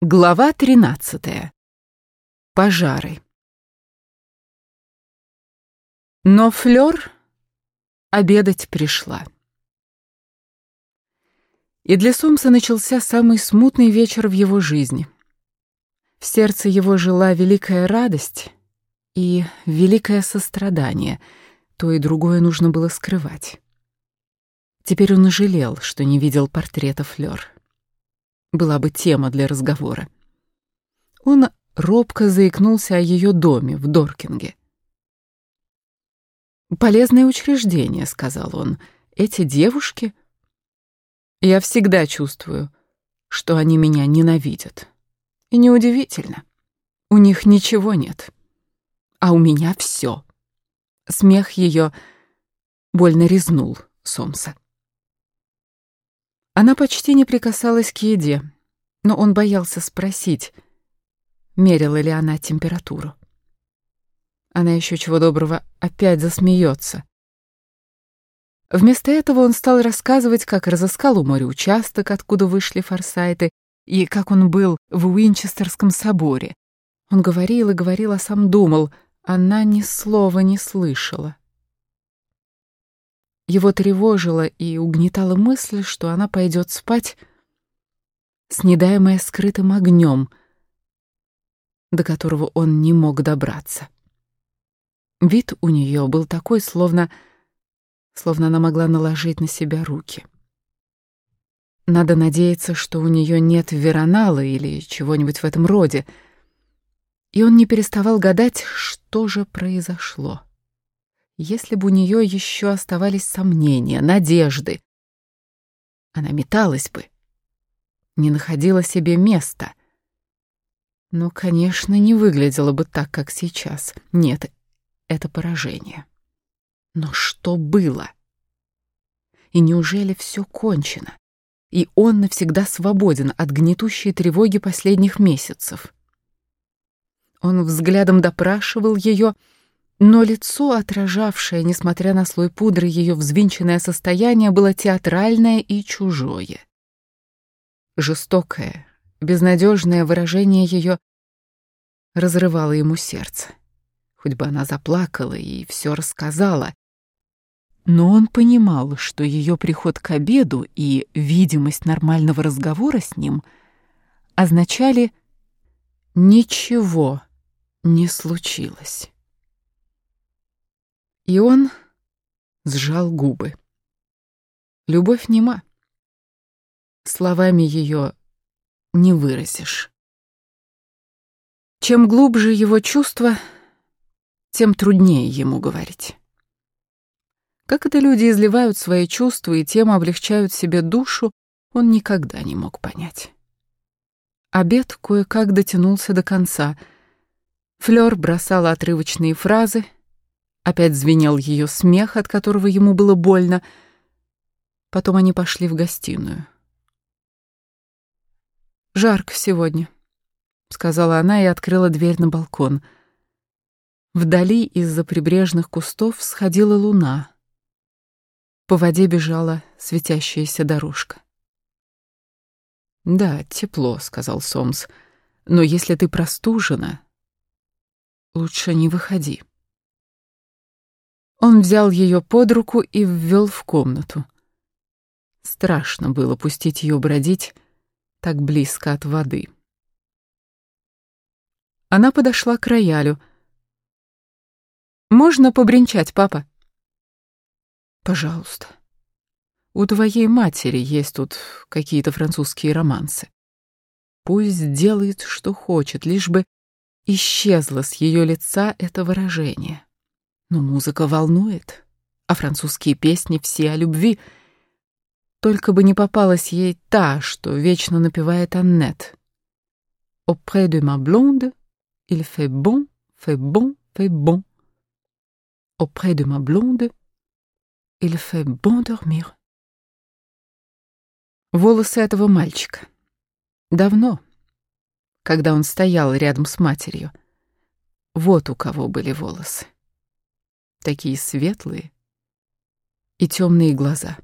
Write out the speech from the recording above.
Глава 13. Пожары. Но Флёр обедать пришла. И для Сомса начался самый смутный вечер в его жизни. В сердце его жила великая радость и великое сострадание. То и другое нужно было скрывать. Теперь он жалел, что не видел портрета Флёр была бы тема для разговора. Он робко заикнулся о ее доме в Доркинге. «Полезное учреждение», — сказал он. «Эти девушки...» «Я всегда чувствую, что они меня ненавидят. И неудивительно. У них ничего нет. А у меня все. Смех ее больно резнул Сомса. Она почти не прикасалась к еде, но он боялся спросить, мерила ли она температуру. Она еще чего доброго опять засмеется. Вместо этого он стал рассказывать, как разыскал у моря участок, откуда вышли форсайты, и как он был в Уинчестерском соборе. Он говорил и говорил, а сам думал, она ни слова не слышала. Его тревожила и угнетала мысль, что она пойдет спать, снедаемая скрытым огнем, до которого он не мог добраться. Вид у нее был такой, словно... словно она могла наложить на себя руки. Надо надеяться, что у нее нет веронала или чего-нибудь в этом роде. И он не переставал гадать, что же произошло. Если бы у нее еще оставались сомнения, надежды, она металась бы, не находила себе места. Но, конечно, не выглядела бы так, как сейчас. Нет, это поражение. Но что было? И неужели все кончено? И он навсегда свободен от гнетущей тревоги последних месяцев. Он взглядом допрашивал ее, но лицо, отражавшее, несмотря на слой пудры, ее взвинченное состояние, было театральное и чужое. Жестокое, безнадежное выражение ее разрывало ему сердце. Хоть бы она заплакала и все рассказала. Но он понимал, что ее приход к обеду и видимость нормального разговора с ним означали «ничего не случилось». И он сжал губы. Любовь нема. Словами ее не выразишь. Чем глубже его чувства, тем труднее ему говорить. Как это люди изливают свои чувства и тем облегчают себе душу, он никогда не мог понять. Обед кое-как дотянулся до конца. Флёр бросала отрывочные фразы — Опять звенел ее смех, от которого ему было больно. Потом они пошли в гостиную. «Жарко сегодня», — сказала она и открыла дверь на балкон. Вдали из-за прибрежных кустов сходила луна. По воде бежала светящаяся дорожка. «Да, тепло», — сказал Сомс, — «но если ты простужена, лучше не выходи». Он взял ее под руку и ввел в комнату. Страшно было пустить ее бродить так близко от воды. Она подошла к роялю. «Можно побренчать, папа?» «Пожалуйста. У твоей матери есть тут какие-то французские романсы. Пусть делает, что хочет, лишь бы исчезло с ее лица это выражение». Но музыка волнует, а французские песни все о любви. Только бы не попалась ей та, что вечно напевает Аннет. «Auprès de ma blonde, il fait bon, fait bon, fait bon. Auprès de ma blonde, il fait bon dormir». Волосы этого мальчика. Давно, когда он стоял рядом с матерью. Вот у кого были волосы такие светлые и темные глаза.